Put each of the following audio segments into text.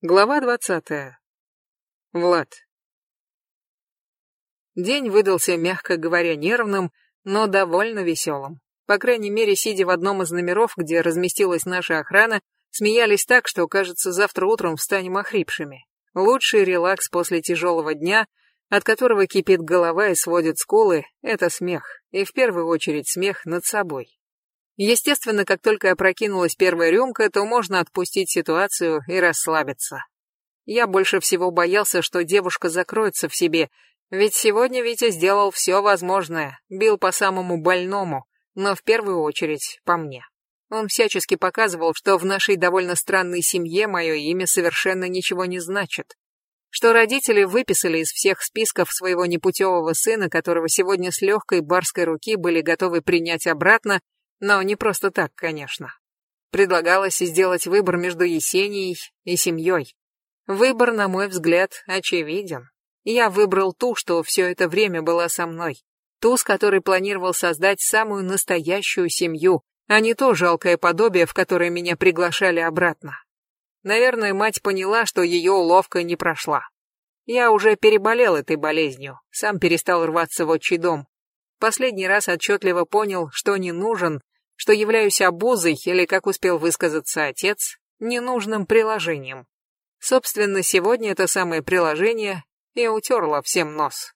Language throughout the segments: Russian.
Глава двадцатая. Влад. День выдался, мягко говоря, нервным, но довольно веселым. По крайней мере, сидя в одном из номеров, где разместилась наша охрана, смеялись так, что, кажется, завтра утром встанем охрипшими. Лучший релакс после тяжелого дня, от которого кипит голова и сводит скулы, это смех, и в первую очередь смех над собой. Естественно, как только опрокинулась первая рюмка, то можно отпустить ситуацию и расслабиться. Я больше всего боялся, что девушка закроется в себе, ведь сегодня Витя сделал все возможное, бил по самому больному, но в первую очередь по мне. Он всячески показывал, что в нашей довольно странной семье мое имя совершенно ничего не значит. Что родители выписали из всех списков своего непутевого сына, которого сегодня с легкой барской руки были готовы принять обратно, но не просто так, конечно. Предлагалось сделать выбор между Есенией и семьей. Выбор, на мой взгляд, очевиден. Я выбрал ту, что все это время была со мной. Ту, с которой планировал создать самую настоящую семью, а не то жалкое подобие, в которое меня приглашали обратно. Наверное, мать поняла, что ее уловка не прошла. Я уже переболел этой болезнью, сам перестал рваться в отчий дом. Последний раз отчетливо понял, что не нужен, что являюсь обузой или, как успел высказаться отец, ненужным приложением. Собственно, сегодня это самое приложение и утерло всем нос.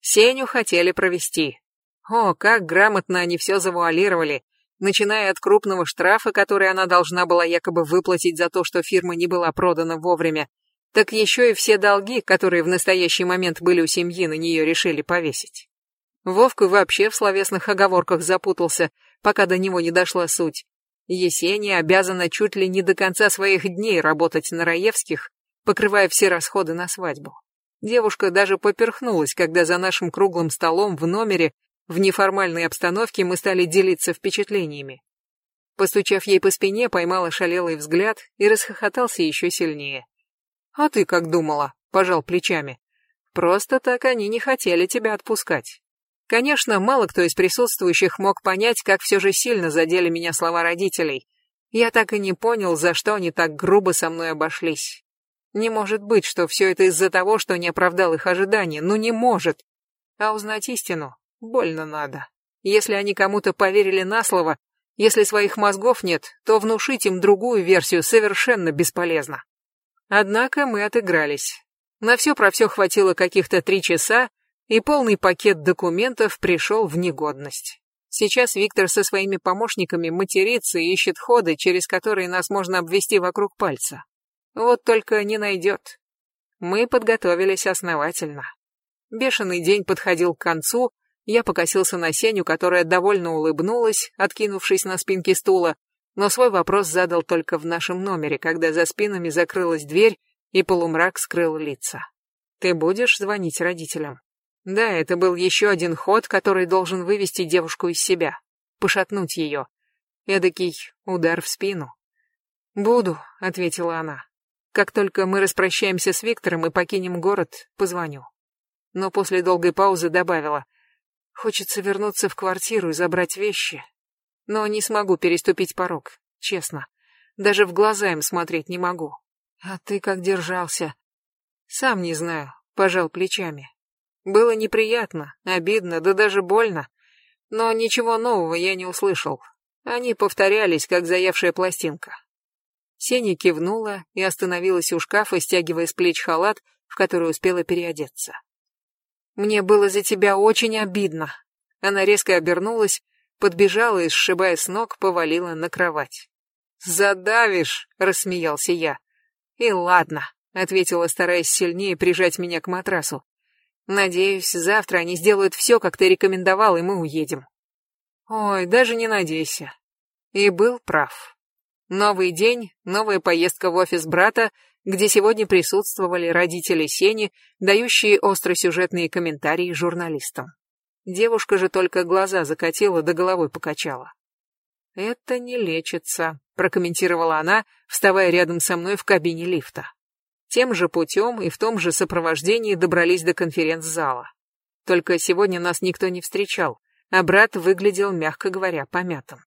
Сеню хотели провести. О, как грамотно они все завуалировали, начиная от крупного штрафа, который она должна была якобы выплатить за то, что фирма не была продана вовремя, так еще и все долги, которые в настоящий момент были у семьи, на нее решили повесить. Вовка вообще в словесных оговорках запутался, пока до него не дошла суть. Есения обязана чуть ли не до конца своих дней работать на Раевских, покрывая все расходы на свадьбу. Девушка даже поперхнулась, когда за нашим круглым столом в номере в неформальной обстановке мы стали делиться впечатлениями. Постучав ей по спине, поймала шалелый взгляд и расхохотался еще сильнее. «А ты как думала?» — пожал плечами. «Просто так они не хотели тебя отпускать». Конечно, мало кто из присутствующих мог понять, как все же сильно задели меня слова родителей. Я так и не понял, за что они так грубо со мной обошлись. Не может быть, что все это из-за того, что не оправдал их ожидания. Ну не может. А узнать истину больно надо. Если они кому-то поверили на слово, если своих мозгов нет, то внушить им другую версию совершенно бесполезно. Однако мы отыгрались. На все про все хватило каких-то три часа, и полный пакет документов пришел в негодность. Сейчас Виктор со своими помощниками матерится и ищет ходы, через которые нас можно обвести вокруг пальца. Вот только не найдет. Мы подготовились основательно. Бешеный день подходил к концу, я покосился на Сеню, которая довольно улыбнулась, откинувшись на спинке стула, но свой вопрос задал только в нашем номере, когда за спинами закрылась дверь и полумрак скрыл лица. «Ты будешь звонить родителям?» Да, это был еще один ход, который должен вывести девушку из себя, пошатнуть ее. Эдакий удар в спину. «Буду», — ответила она. «Как только мы распрощаемся с Виктором и покинем город, позвоню». Но после долгой паузы добавила. «Хочется вернуться в квартиру и забрать вещи. Но не смогу переступить порог, честно. Даже в глаза им смотреть не могу. А ты как держался?» «Сам не знаю», — пожал плечами. Было неприятно, обидно, да даже больно. Но ничего нового я не услышал. Они повторялись, как заевшая пластинка. Сеня кивнула и остановилась у шкафа, стягивая с плеч халат, в который успела переодеться. «Мне было за тебя очень обидно». Она резко обернулась, подбежала и, сшибая с ног, повалила на кровать. «Задавишь!» — рассмеялся я. «И ладно», — ответила, стараясь сильнее прижать меня к матрасу. Надеюсь, завтра они сделают все, как ты рекомендовал, и мы уедем. Ой, даже не надейся. И был прав. Новый день, новая поездка в офис брата, где сегодня присутствовали родители Сени, дающие остросюжетные комментарии журналистам. Девушка же только глаза закатила да головой покачала. «Это не лечится», — прокомментировала она, вставая рядом со мной в кабине лифта. Тем же путем и в том же сопровождении добрались до конференц-зала. Только сегодня нас никто не встречал, а брат выглядел, мягко говоря, помятым.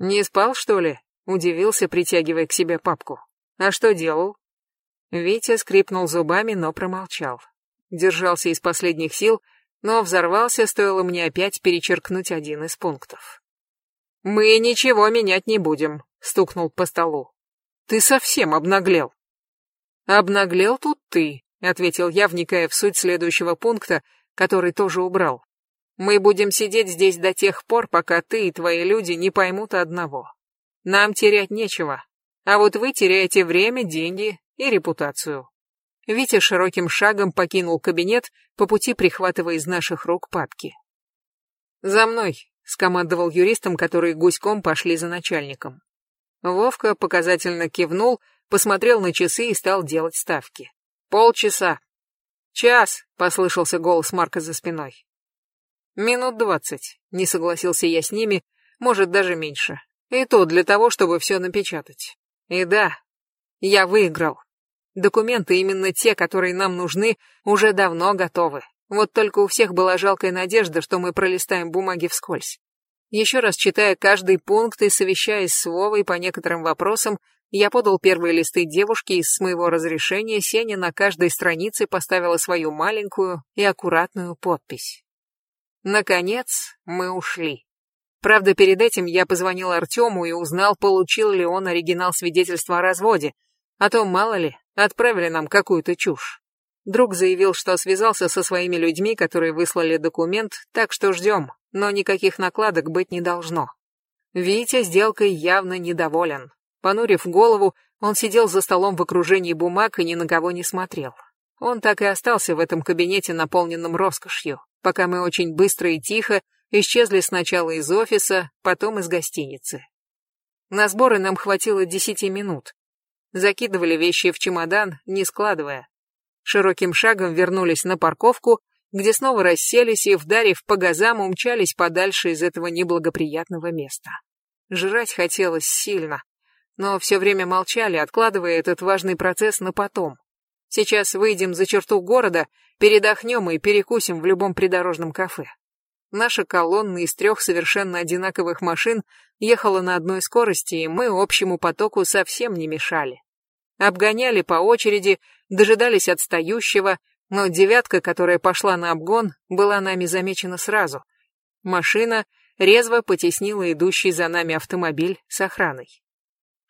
«Не спал, что ли?» — удивился, притягивая к себе папку. А что делал? Витя скрипнул зубами, но промолчал. Держался из последних сил, но взорвался, стоило мне опять перечеркнуть один из пунктов. «Мы ничего менять не будем», — стукнул по столу. «Ты совсем обнаглел». «Обнаглел тут ты», — ответил я, вникая в суть следующего пункта, который тоже убрал. «Мы будем сидеть здесь до тех пор, пока ты и твои люди не поймут одного. Нам терять нечего, а вот вы теряете время, деньги и репутацию». Витя широким шагом покинул кабинет, по пути прихватывая из наших рук папки. «За мной», — скомандовал юристам, которые гуськом пошли за начальником. Вовка показательно кивнул, посмотрел на часы и стал делать ставки. «Полчаса». «Час», — послышался голос Марка за спиной. «Минут двадцать», — не согласился я с ними, может, даже меньше. И то для того, чтобы все напечатать. И да, я выиграл. Документы, именно те, которые нам нужны, уже давно готовы. Вот только у всех была жалкая надежда, что мы пролистаем бумаги вскользь. Еще раз читая каждый пункт и совещаясь с Вовой по некоторым вопросам, я подал первые листы девушке и с моего разрешения Сеня на каждой странице поставила свою маленькую и аккуратную подпись. Наконец, мы ушли. Правда, перед этим я позвонил Артему и узнал, получил ли он оригинал свидетельства о разводе, а то, мало ли, отправили нам какую-то чушь. Друг заявил, что связался со своими людьми, которые выслали документ, так что ждем, но никаких накладок быть не должно. Витя сделкой явно недоволен. Понурив голову, он сидел за столом в окружении бумаг и ни на кого не смотрел. Он так и остался в этом кабинете, наполненном роскошью, пока мы очень быстро и тихо исчезли сначала из офиса, потом из гостиницы. На сборы нам хватило десяти минут. Закидывали вещи в чемодан, не складывая. Широким шагом вернулись на парковку, где снова расселись и, вдарив по газам, умчались подальше из этого неблагоприятного места. Жрать хотелось сильно, но все время молчали, откладывая этот важный процесс на потом. Сейчас выйдем за черту города, передохнем и перекусим в любом придорожном кафе. Наша колонна из трех совершенно одинаковых машин ехала на одной скорости, и мы общему потоку совсем не мешали. Обгоняли по очереди, дожидались отстающего, но девятка, которая пошла на обгон, была нами замечена сразу. Машина резво потеснила идущий за нами автомобиль с охраной.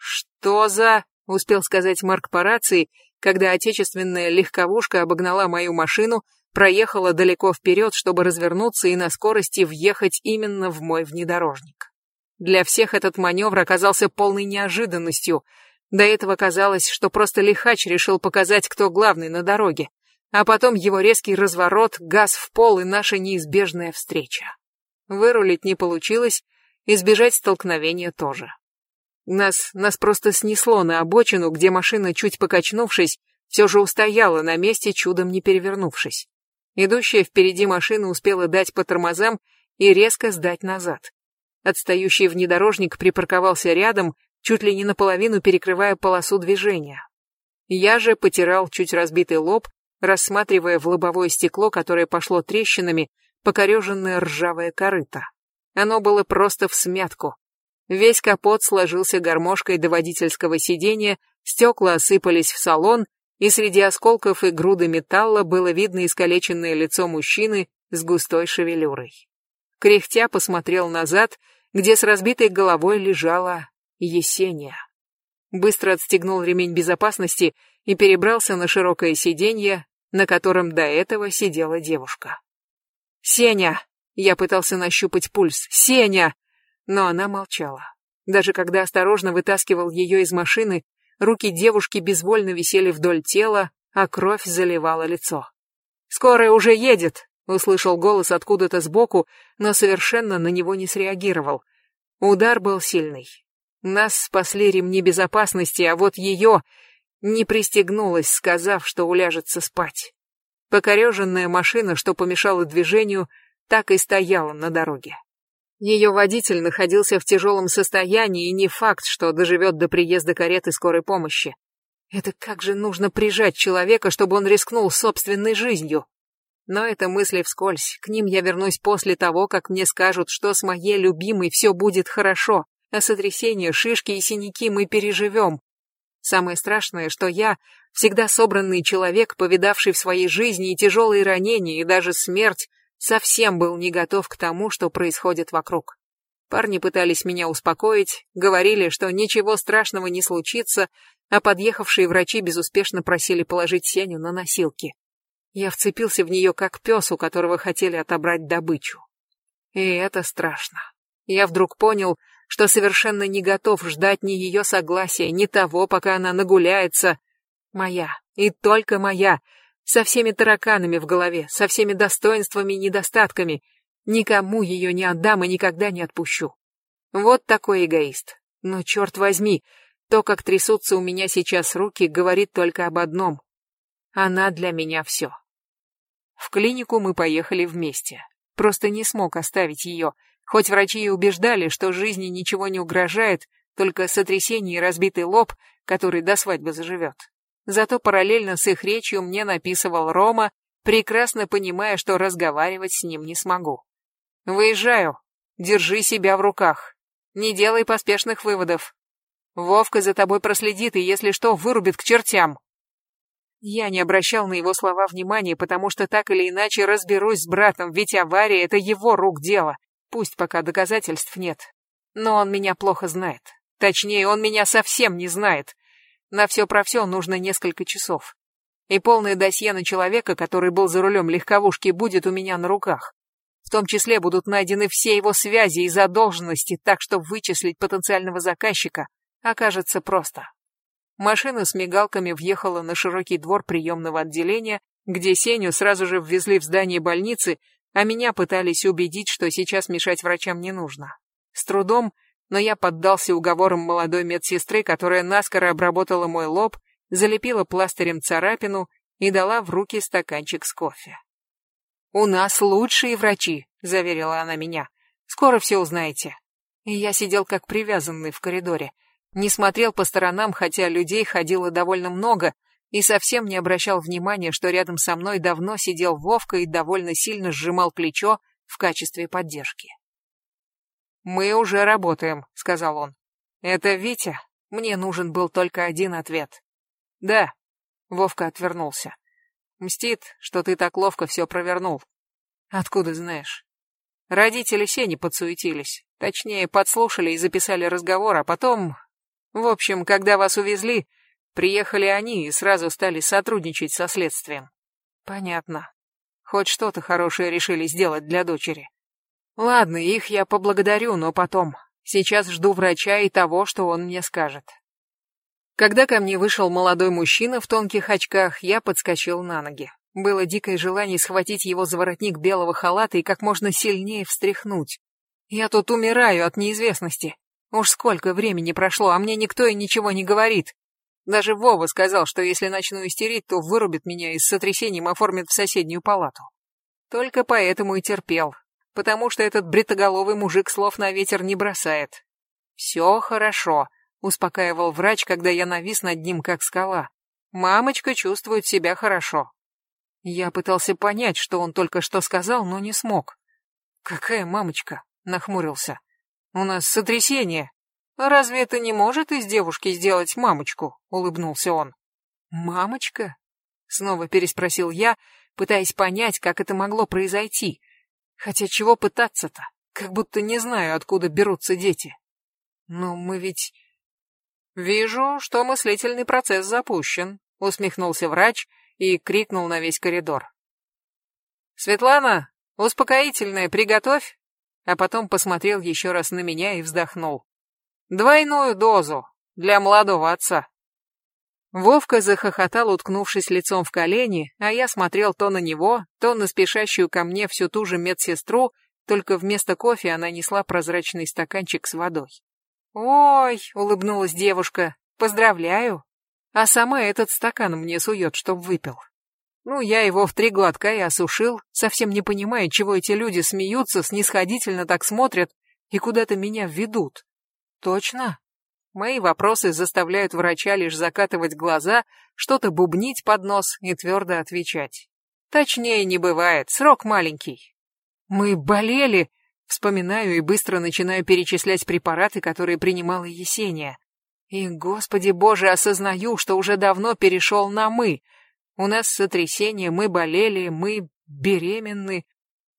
«Что за...» — успел сказать Марк по рации, когда отечественная легковушка обогнала мою машину, проехала далеко вперед, чтобы развернуться и на скорости въехать именно в мой внедорожник. Для всех этот маневр оказался полной неожиданностью. До этого казалось, что просто лихач решил показать, кто главный на дороге. А потом его резкий разворот, газ в пол и наша неизбежная встреча. Вырулить не получилось, избежать столкновения тоже. Нас, нас просто снесло на обочину, где машина, чуть покачнувшись, все же устояла на месте, чудом не перевернувшись. Идущая впереди машина успела дать по тормозам и резко сдать назад. Отстающий внедорожник припарковался рядом, чуть ли не наполовину перекрывая полосу движения. Я же потирал чуть разбитый лоб, рассматривая в лобовое стекло, которое пошло трещинами, покореженное ржавое корыто. Оно было просто в смятку. Весь капот сложился гармошкой до водительского сиденья, стекла осыпались в салон, и среди осколков и груды металла было видно искалеченное лицо мужчины с густой шевелюрой. Кряхтя посмотрел назад, где с разбитой головой лежала Есения. Быстро отстегнул ремень безопасности и перебрался на широкое сиденье, на котором до этого сидела девушка. «Сеня!» Я пытался нащупать пульс. «Сеня!» Но она молчала. Даже когда осторожно вытаскивал ее из машины, Руки девушки безвольно висели вдоль тела, а кровь заливала лицо. «Скорая уже едет!» — услышал голос откуда-то сбоку, но совершенно на него не среагировал. Удар был сильный. Нас спасли ремни безопасности, а вот ее не пристегнулась, сказав, что уляжется спать. Покореженная машина, что помешала движению, так и стояла на дороге. Ее водитель находился в тяжелом состоянии, и не факт, что доживет до приезда кареты скорой помощи. Это как же нужно прижать человека, чтобы он рискнул собственной жизнью? Но это мысли вскользь, к ним я вернусь после того, как мне скажут, что с моей любимой все будет хорошо, а сотрясение, шишки и синяки мы переживем. Самое страшное, что я, всегда собранный человек, повидавший в своей жизни и тяжелые ранения, и даже смерть, совсем был не готов к тому, что происходит вокруг. Парни пытались меня успокоить, говорили, что ничего страшного не случится, а подъехавшие врачи безуспешно просили положить Сеню на носилки. Я вцепился в нее, как пес, у которого хотели отобрать добычу. И это страшно. Я вдруг понял, что совершенно не готов ждать ни ее согласия, ни того, пока она нагуляется. Моя, и только моя, со всеми тараканами в голове, со всеми достоинствами и недостатками. Никому ее не отдам и никогда не отпущу. Вот такой эгоист. Но черт возьми, то, как трясутся у меня сейчас руки, говорит только об одном. Она для меня все. В клинику мы поехали вместе. Просто не смог оставить ее, хоть врачи и убеждали, что жизни ничего не угрожает, только сотрясение и разбитый лоб, который до свадьбы заживет. Зато параллельно с их речью мне написывал Рома, прекрасно понимая, что разговаривать с ним не смогу. «Выезжаю. Держи себя в руках. Не делай поспешных выводов. Вовка за тобой проследит и, если что, вырубит к чертям. Я не обращал на его слова внимания, потому что так или иначе разберусь с братом, ведь авария — это его рук дело. Пусть пока доказательств нет. Но он меня плохо знает. Точнее, он меня совсем не знает. На все про все нужно несколько часов. И полное досье на человека, который был за рулем легковушки, будет у меня на руках. В том числе будут найдены все его связи и задолженности, так что вычислить потенциального заказчика окажется просто. Машина с мигалками въехала на широкий двор приемного отделения, где Сеню сразу же ввезли в здание больницы, а меня пытались убедить, что сейчас мешать врачам не нужно. С трудом, но я поддался уговорам молодой медсестры, которая наскоро обработала мой лоб, залепила пластырем царапину и дала в руки стаканчик с кофе. «У нас лучшие врачи», — заверила она меня. «Скоро все узнаете». И я сидел как привязанный в коридоре. Не смотрел по сторонам, хотя людей ходило довольно много, и совсем не обращал внимания, что рядом со мной давно сидел Вовка и довольно сильно сжимал плечо в качестве поддержки. «Мы уже работаем», — сказал он. «Это Витя? Мне нужен был только один ответ». «Да», — Вовка отвернулся. «Мстит, что ты так ловко все провернул». «Откуда знаешь?» Родители Сени подсуетились. Точнее, подслушали и записали разговор, а потом в общем, когда вас увезли, приехали они и сразу стали сотрудничать со следствием. Понятно. Хоть что-то хорошее решили сделать для дочери. Ладно, их я поблагодарю, но потом. Сейчас жду врача и того, что он мне скажет. Когда ко мне вышел молодой мужчина в тонких очках, я подскочил на ноги. Было дикое желание схватить его за воротник белого халата и как можно сильнее встряхнуть. Я тут умираю от неизвестности. Уж сколько времени прошло, а мне никто и ничего не говорит. Даже Вова сказал, что если начну истерить, то вырубит меня и с сотрясением оформит в соседнюю палату. Только поэтому и терпел, потому что этот бритоголовый мужик слов на ветер не бросает. «Все хорошо», — успокаивал врач, когда я навис над ним, как скала. «Мамочка чувствует себя хорошо». Я пытался понять, что он только что сказал, но не смог. «Какая мамочка?» — нахмурился. У нас сотрясение. Разве это не может из девушки сделать мамочку? Улыбнулся он. Мамочка? Снова переспросил я, пытаясь понять, как это могло произойти. Хотя чего пытаться-то? Как будто не знаю, откуда берутся дети. Но мы ведь... Вижу, что мыслительный процесс запущен, усмехнулся врач и крикнул на весь коридор. Светлана, успокоительное приготовь а потом посмотрел еще раз на меня и вздохнул. «Двойную дозу для молодого отца». Вовка захохотал, уткнувшись лицом в колени, а я смотрел то на него, то на спешащую ко мне всю ту же медсестру, только вместо кофе она несла прозрачный стаканчик с водой. «Ой!» — улыбнулась девушка. «Поздравляю!» А сама этот стакан мне сует, чтоб выпил. Ну, я его в три глотка и осушил, совсем не понимая, чего эти люди смеются, снисходительно так смотрят и куда-то меня ведут. Точно? Мои вопросы заставляют врача лишь закатывать глаза, что-то бубнить под нос и твердо отвечать. Точнее не бывает, срок маленький. Мы болели, вспоминаю и быстро начинаю перечислять препараты, которые принимала Есения. И, господи боже, осознаю, что уже давно перешел на «мы». У нас сотрясение, мы болели, мы беременны.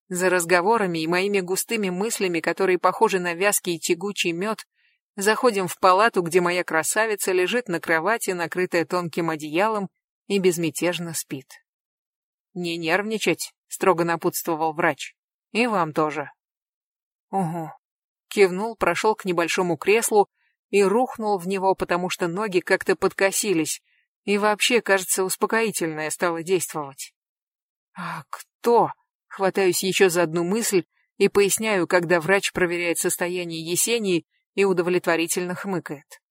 За разговорами и моими густыми мыслями, которые похожи на вязкий тягучий мед, заходим в палату, где моя красавица лежит на кровати, накрытая тонким одеялом, и безмятежно спит. «Не нервничать», — строго напутствовал врач. «И вам тоже». «Угу». Кивнул, прошел к небольшому креслу, и рухнул в него, потому что ноги как-то подкосились, и вообще, кажется, успокоительное стало действовать. А кто? Хватаюсь еще за одну мысль и поясняю, когда врач проверяет состояние Есении и удовлетворительно хмыкает.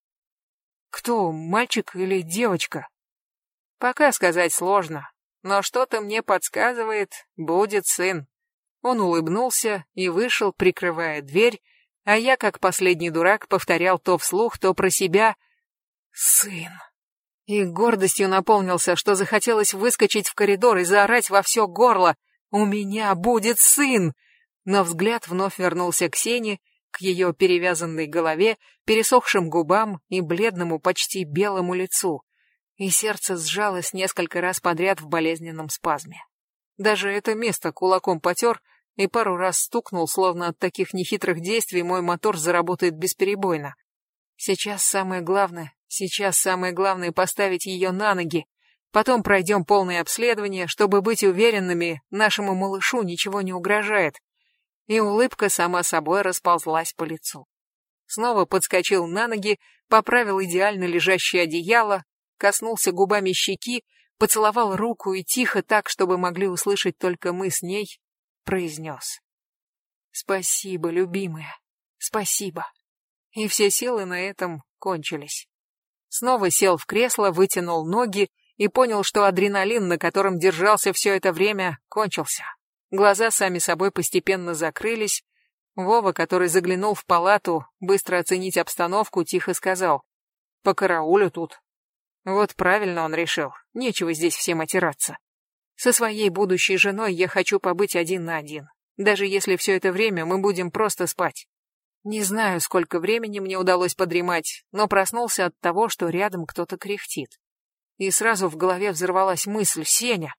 Кто, мальчик или девочка? Пока сказать сложно, но что-то мне подсказывает, будет сын. Он улыбнулся и вышел, прикрывая дверь, а я, как последний дурак, повторял то вслух, то про себя «Сын». И гордостью наполнился, что захотелось выскочить в коридор и заорать во все горло «У меня будет сын!» Но взгляд вновь вернулся к Сене, к ее перевязанной голове, пересохшим губам и бледному, почти белому лицу. И сердце сжалось несколько раз подряд в болезненном спазме. Даже это место кулаком потер, и пару раз стукнул, словно от таких нехитрых действий мой мотор заработает бесперебойно. Сейчас самое главное, сейчас самое главное поставить ее на ноги. Потом пройдем полное обследование, чтобы быть уверенными, нашему малышу ничего не угрожает. И улыбка сама собой расползлась по лицу. Снова подскочил на ноги, поправил идеально лежащее одеяло, коснулся губами щеки, поцеловал руку и тихо так, чтобы могли услышать только мы с ней, произнес. «Спасибо, любимая, спасибо». И все силы на этом кончились. Снова сел в кресло, вытянул ноги и понял, что адреналин, на котором держался все это время, кончился. Глаза сами собой постепенно закрылись. Вова, который заглянул в палату, быстро оценить обстановку, тихо сказал. «По караулю тут». Вот правильно он решил, нечего здесь всем отираться. Со своей будущей женой я хочу побыть один на один, даже если все это время мы будем просто спать. Не знаю, сколько времени мне удалось подремать, но проснулся от того, что рядом кто-то кряхтит. И сразу в голове взорвалась мысль «Сеня!».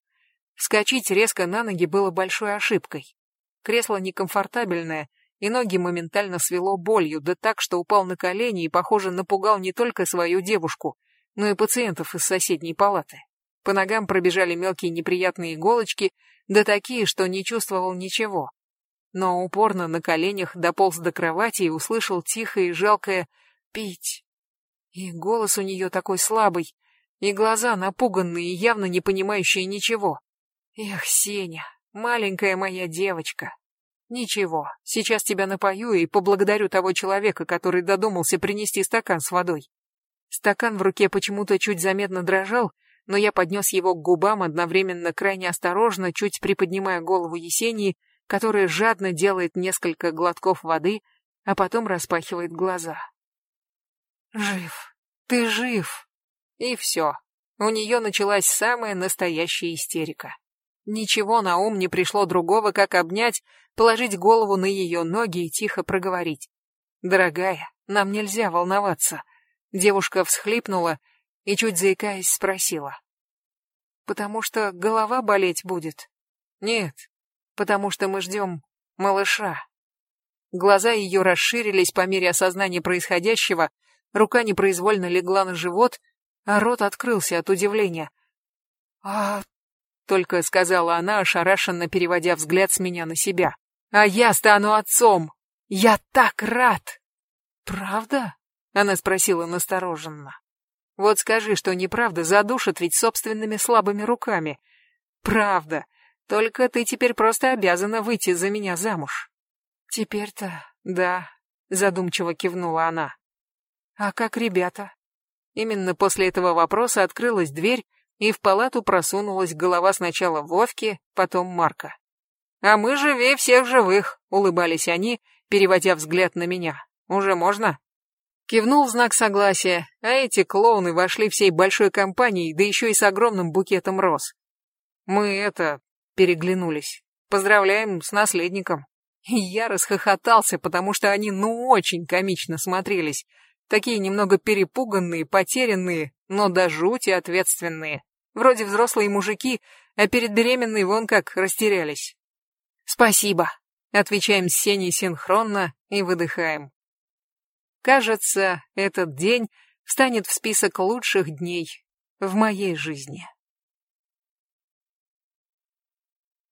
Вскочить резко на ноги было большой ошибкой. Кресло некомфортабельное, и ноги моментально свело болью, да так, что упал на колени и, похоже, напугал не только свою девушку, но и пациентов из соседней палаты. По ногам пробежали мелкие неприятные иголочки, да такие, что не чувствовал ничего. Но упорно на коленях дополз до кровати и услышал тихое и жалкое «пить». И голос у нее такой слабый, и глаза напуганные явно не понимающие ничего. Эх, Сеня, маленькая моя девочка. Ничего, сейчас тебя напою и поблагодарю того человека, который додумался принести стакан с водой. Стакан в руке почему-то чуть заметно дрожал, но я поднес его к губам одновременно крайне осторожно, чуть приподнимая голову Есении, которая жадно делает несколько глотков воды, а потом распахивает глаза. «Жив! Ты жив!» И все. У нее началась самая настоящая истерика. Ничего на ум не пришло другого, как обнять, положить голову на ее ноги и тихо проговорить. «Дорогая, нам нельзя волноваться». Девушка всхлипнула и, чуть заикаясь, спросила. «Потому что голова болеть будет?» «Нет, потому что мы ждем малыша». Глаза ее расширились по мере осознания происходящего, рука непроизвольно легла на живот, а рот открылся от удивления. «А...» — только сказала она, ошарашенно переводя взгляд с меня на себя. «А я стану отцом! Я так рад!» «Правда?» — она спросила настороженно. Вот скажи, что неправда, задушат ведь собственными слабыми руками. Правда. Только ты теперь просто обязана выйти за меня замуж. Теперь-то, да, задумчиво кивнула она. А как ребята? Именно после этого вопроса открылась дверь, и в палату просунулась голова сначала Вовки, потом Марка. «А мы живее всех живых», — улыбались они, переводя взгляд на меня. «Уже можно?» Кивнул в знак согласия, а эти клоуны вошли всей большой компанией, да еще и с огромным букетом роз. Мы это... переглянулись. Поздравляем с наследником. И я расхохотался, потому что они ну очень комично смотрелись. Такие немного перепуганные, потерянные, но до жути ответственные. Вроде взрослые мужики, а перед беременной вон как растерялись. «Спасибо», — отвечаем с Сеней синхронно и выдыхаем. Кажется, этот день встанет в список лучших дней в моей жизни.